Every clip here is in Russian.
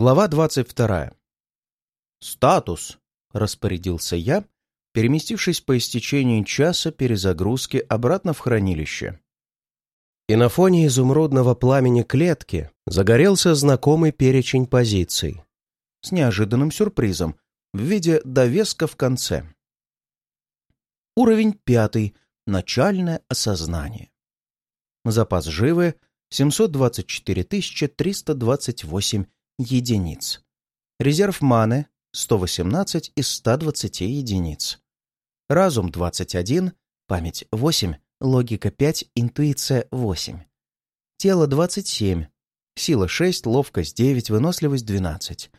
Глава 22. «Статус!» — распорядился я, переместившись по истечении часа перезагрузки обратно в хранилище. И на фоне изумрудного пламени клетки загорелся знакомый перечень позиций с неожиданным сюрпризом в виде довеска в конце. Уровень пятый. Начальное осознание. Запас живы 724 328 единиц. Резерв маны 118 из 120 единиц. Разум 21, память 8, логика 5, интуиция 8. Тело 27, сила 6, ловкость 9, выносливость 12.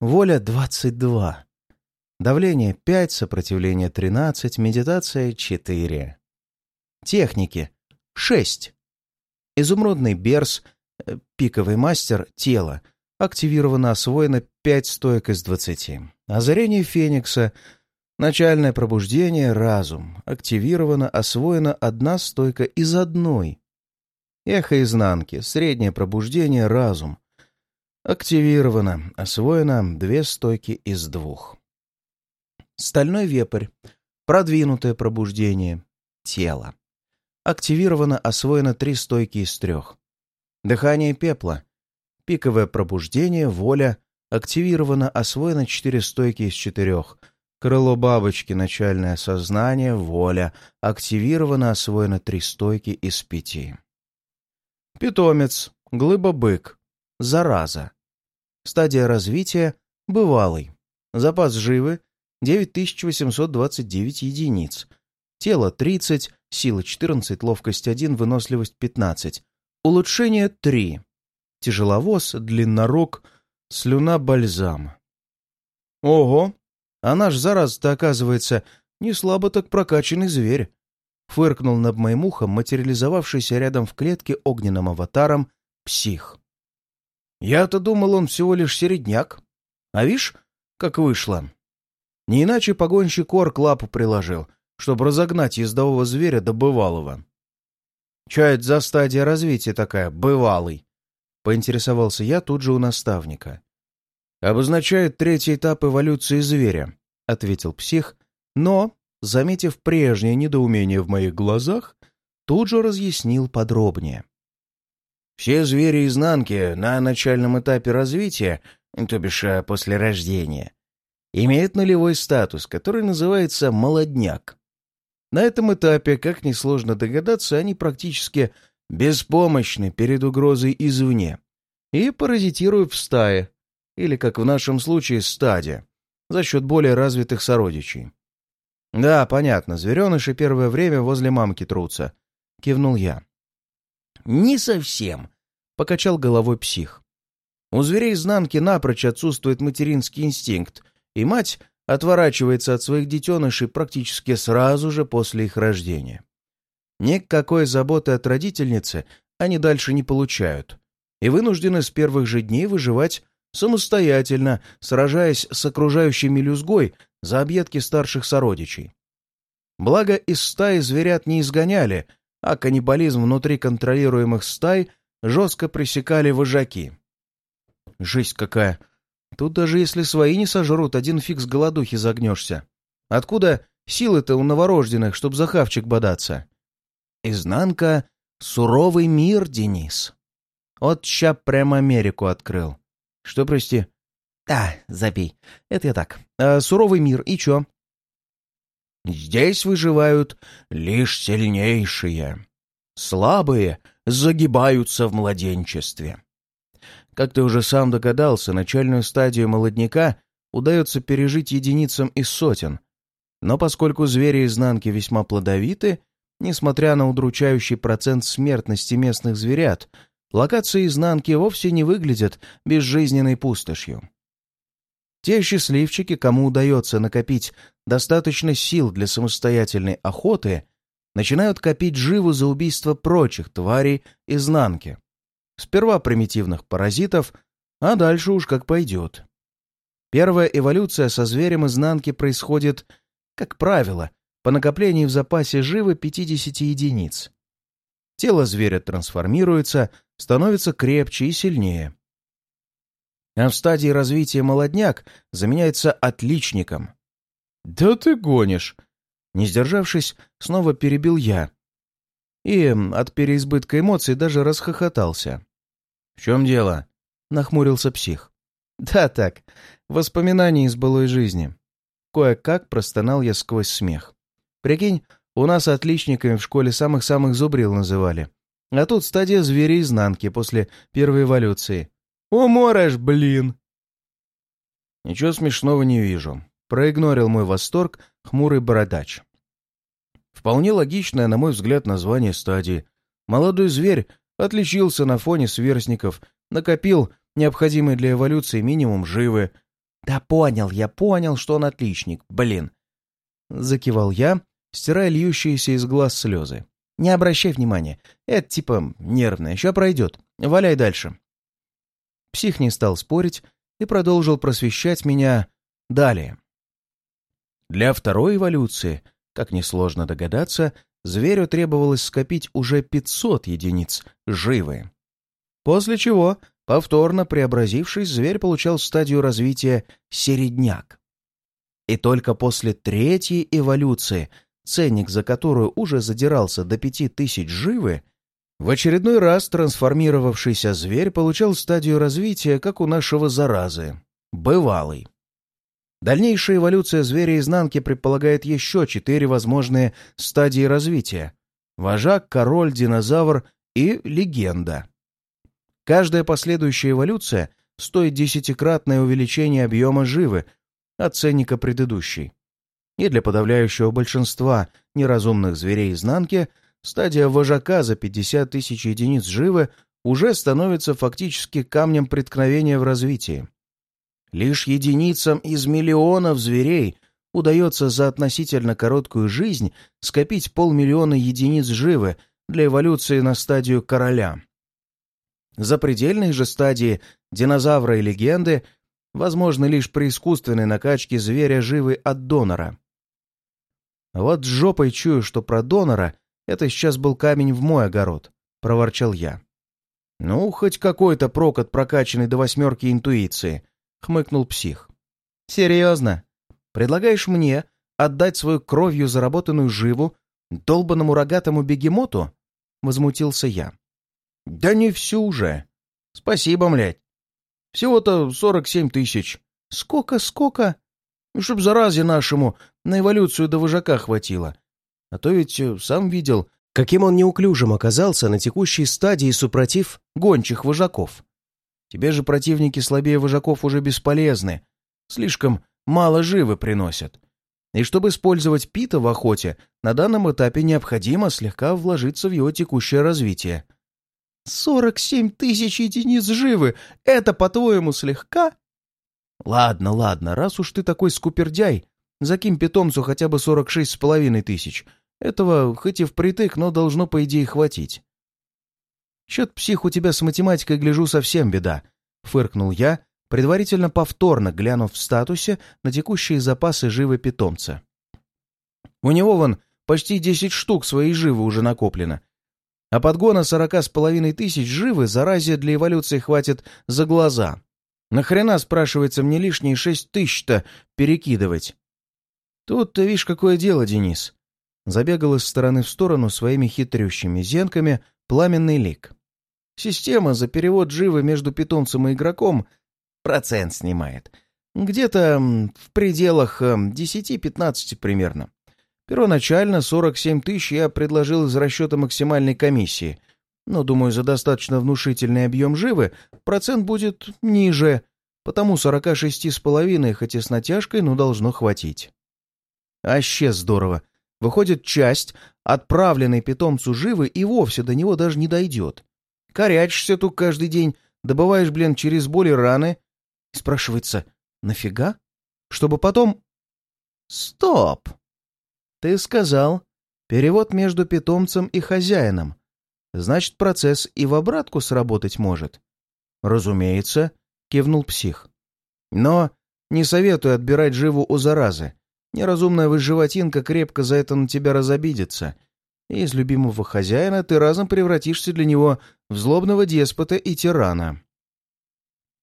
Воля 22. Давление 5, сопротивление 13, медитация 4. Техники 6. Изумрудный берс, э, пиковый мастер, тело активировано, освоено 5 стоек из 20. Озарение Феникса, начальное пробуждение, разум. Активировано, освоено одна стойка из одной. Эхо изнанки, среднее пробуждение, разум. Активировано, освоено две стойки из двух. Стальной вепрь, продвинутое пробуждение, тело. Активировано, освоено три стойки из трех. Дыхание пепла, Пиковое пробуждение, воля. Активировано, освоено четыре стойки из четырех. Крыло бабочки, начальное сознание, воля. Активировано, освоено три стойки из пяти. Питомец, глыба-бык, зараза. Стадия развития – бывалый. Запас живы – 9829 единиц. Тело – 30, сила – 14, ловкость – 1, выносливость – 15. Улучшение – 3 тяжеловоз, длиннорог, слюна-бальзам. Ого! А наш зараз-то, оказывается, не слабо так прокачанный зверь. Фыркнул над моим ухом материализовавшийся рядом в клетке огненным аватаром псих. Я-то думал, он всего лишь середняк. А вишь, как вышло. Не иначе погонщик орк лапу приложил, чтобы разогнать ездового зверя до бывалого. Это за стадия развития такая, бывалый? — поинтересовался я тут же у наставника. «Обозначает третий этап эволюции зверя», — ответил псих, но, заметив прежнее недоумение в моих глазах, тут же разъяснил подробнее. «Все звери изнанки на начальном этапе развития, то бишь э, после рождения, имеют нулевой статус, который называется «молодняк». На этом этапе, как несложно догадаться, они практически беспомощны перед угрозой извне и паразитируют в стае, или, как в нашем случае, стаде, за счет более развитых сородичей. «Да, понятно, звереныши первое время возле мамки трутся», — кивнул я. «Не совсем», — покачал головой псих. «У зверей изнанки напрочь отсутствует материнский инстинкт, и мать отворачивается от своих детенышей практически сразу же после их рождения. Никакой заботы от родительницы они дальше не получают и вынуждены с первых же дней выживать самостоятельно, сражаясь с окружающей мелюзгой за объедки старших сородичей. Благо, из стаи зверят не изгоняли, а каннибализм внутри контролируемых стай жестко пресекали вожаки. Жесть какая! Тут даже если свои не сожрут, один фиг с голодухи загнешься. Откуда силы-то у новорожденных, чтоб за хавчик бодаться? Изнанка — суровый мир, Денис. Вот ща прямо Америку открыл. Что, прости? А, забей. Это я так. А, суровый мир, и чё? Здесь выживают лишь сильнейшие. Слабые загибаются в младенчестве. Как ты уже сам догадался, начальную стадию молодняка удается пережить единицам из сотен. Но поскольку звери изнанки весьма плодовиты, Несмотря на удручающий процент смертности местных зверят, локации изнанки вовсе не выглядят безжизненной пустошью. Те счастливчики, кому удается накопить достаточно сил для самостоятельной охоты, начинают копить живу за убийство прочих тварей изнанки. Сперва примитивных паразитов, а дальше уж как пойдет. Первая эволюция со зверем изнанки происходит, как правило, по накоплению в запасе живы 50 единиц. Тело зверя трансформируется, становится крепче и сильнее. а в стадии развития молодняк заменяется отличником. «Да ты гонишь!» Не сдержавшись, снова перебил я. И от переизбытка эмоций даже расхохотался. «В чем дело?» — нахмурился псих. «Да так, воспоминания из былой жизни». Кое-как простонал я сквозь смех. «Прикинь, у нас отличниками в школе самых-самых зубрил называли. А тут стадия зверя изнанки после первой эволюции. Уморешь, блин!» «Ничего смешного не вижу», — проигнорил мой восторг хмурый бородач. Вполне логичное, на мой взгляд, название стадии. Молодой зверь отличился на фоне сверстников, накопил необходимый для эволюции минимум живы. «Да понял, я понял, что он отличник, блин!» Закивал я, стирая льющиеся из глаз слезы. «Не обращай внимания, это типа нервное, еще пройдет. Валяй дальше». Псих не стал спорить и продолжил просвещать меня далее. Для второй эволюции, как несложно догадаться, зверю требовалось скопить уже 500 единиц живы. После чего, повторно преобразившись, зверь получал стадию развития середняк. И только после третьей эволюции, ценник за которую уже задирался до 5000 живы, в очередной раз трансформировавшийся зверь получал стадию развития, как у нашего заразы — бывалый. Дальнейшая эволюция зверя изнанки предполагает еще четыре возможные стадии развития — вожак, король, динозавр и легенда. Каждая последующая эволюция стоит десятикратное увеличение объема живы от ценника предыдущей. И для подавляющего большинства неразумных зверей изнанки стадия вожака за 50 тысяч единиц живы уже становится фактически камнем преткновения в развитии. Лишь единицам из миллионов зверей удается за относительно короткую жизнь скопить полмиллиона единиц живы для эволюции на стадию короля. За предельной же стадии динозавра и легенды возможно лишь при искусственной накачке зверя живы от донора. «Вот жопой чую, что про донора это сейчас был камень в мой огород», — проворчал я. «Ну, хоть какой-то прок от прокачанной до восьмерки интуиции», — хмыкнул псих. «Серьезно? Предлагаешь мне отдать свою кровью заработанную живу долбанному рогатому бегемоту?» — возмутился я. «Да не всю же. Спасибо, млядь. Всего-то сорок семь тысяч. Сколько, сколько? Ну, чтоб заразе нашему на эволюцию до вожака хватило. А то ведь э, сам видел, каким он неуклюжим оказался на текущей стадии супротив гончих вожаков. Тебе же противники слабее вожаков уже бесполезны. Слишком мало живы приносят. И чтобы использовать Пита в охоте, на данном этапе необходимо слегка вложиться в его текущее развитие. «Сорок семь тысяч единиц живы! Это, по-твоему, слегка?» «Ладно, ладно, раз уж ты такой скупердяй, закинь питомцу хотя бы сорок шесть с половиной тысяч. Этого хоть и впритык, но должно, по идее, хватить. Чет псих у тебя с математикой, гляжу, совсем беда. Фыркнул я, предварительно повторно глянув в статусе на текущие запасы живы питомца. У него вон почти десять штук своей живы уже накоплено. А подгона сорока с половиной тысяч живы заразе для эволюции хватит за глаза. Нахрена, спрашивается, мне лишние шесть тысяч-то перекидывать? Тут ты видишь, какое дело, Денис. Забегал из стороны в сторону своими хитрющими зенками пламенный лик. Система за перевод живы между питомцем и игроком процент снимает. Где-то в пределах 10-15 примерно. Первоначально 47 тысяч я предложил из расчета максимальной комиссии, но, думаю, за достаточно внушительный объем живы процент будет ниже, потому 46,5, хоть и с натяжкой, но должно хватить. Аще здорово. Выходит, часть, отправленной питомцу живы, и вовсе до него даже не дойдет. Корячишься тут каждый день, добываешь, блин, через боли раны. И спрашивается, нафига? Чтобы потом... Стоп! Ты сказал, перевод между питомцем и хозяином. Значит, процесс и в обратку сработать может. Разумеется, кивнул псих. Но не советую отбирать живу у заразы. Неразумная выживатинка крепко за это на тебя разобидится — и из любимого хозяина ты разом превратишься для него в злобного деспота и тирана.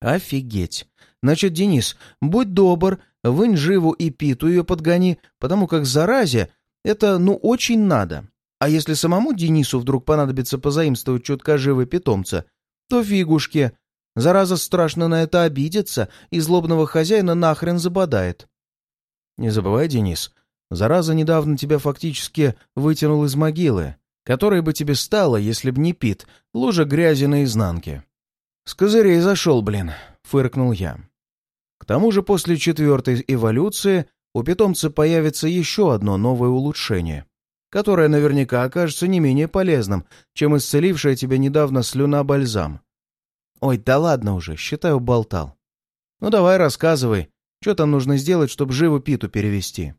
Офигеть. Значит, Денис, будь добр, вынь живу и питу ее подгони, потому как заразе это, ну, очень надо. А если самому Денису вдруг понадобится позаимствовать чутка живы питомца, то фигушки. Зараза страшно на это обидится и злобного хозяина нахрен забодает. Не забывай, Денис, зараза недавно тебя фактически вытянул из могилы, которой бы тебе стало, если б не Пит, лужа грязи наизнанке. С козырей зашел, блин, фыркнул я. К тому же после четвертой эволюции у питомца появится еще одно новое улучшение, которое наверняка окажется не менее полезным, чем исцелившая тебя недавно слюна-бальзам. Ой, да ладно уже, считаю, болтал. Ну давай рассказывай, что там нужно сделать, чтобы живу Питу перевести.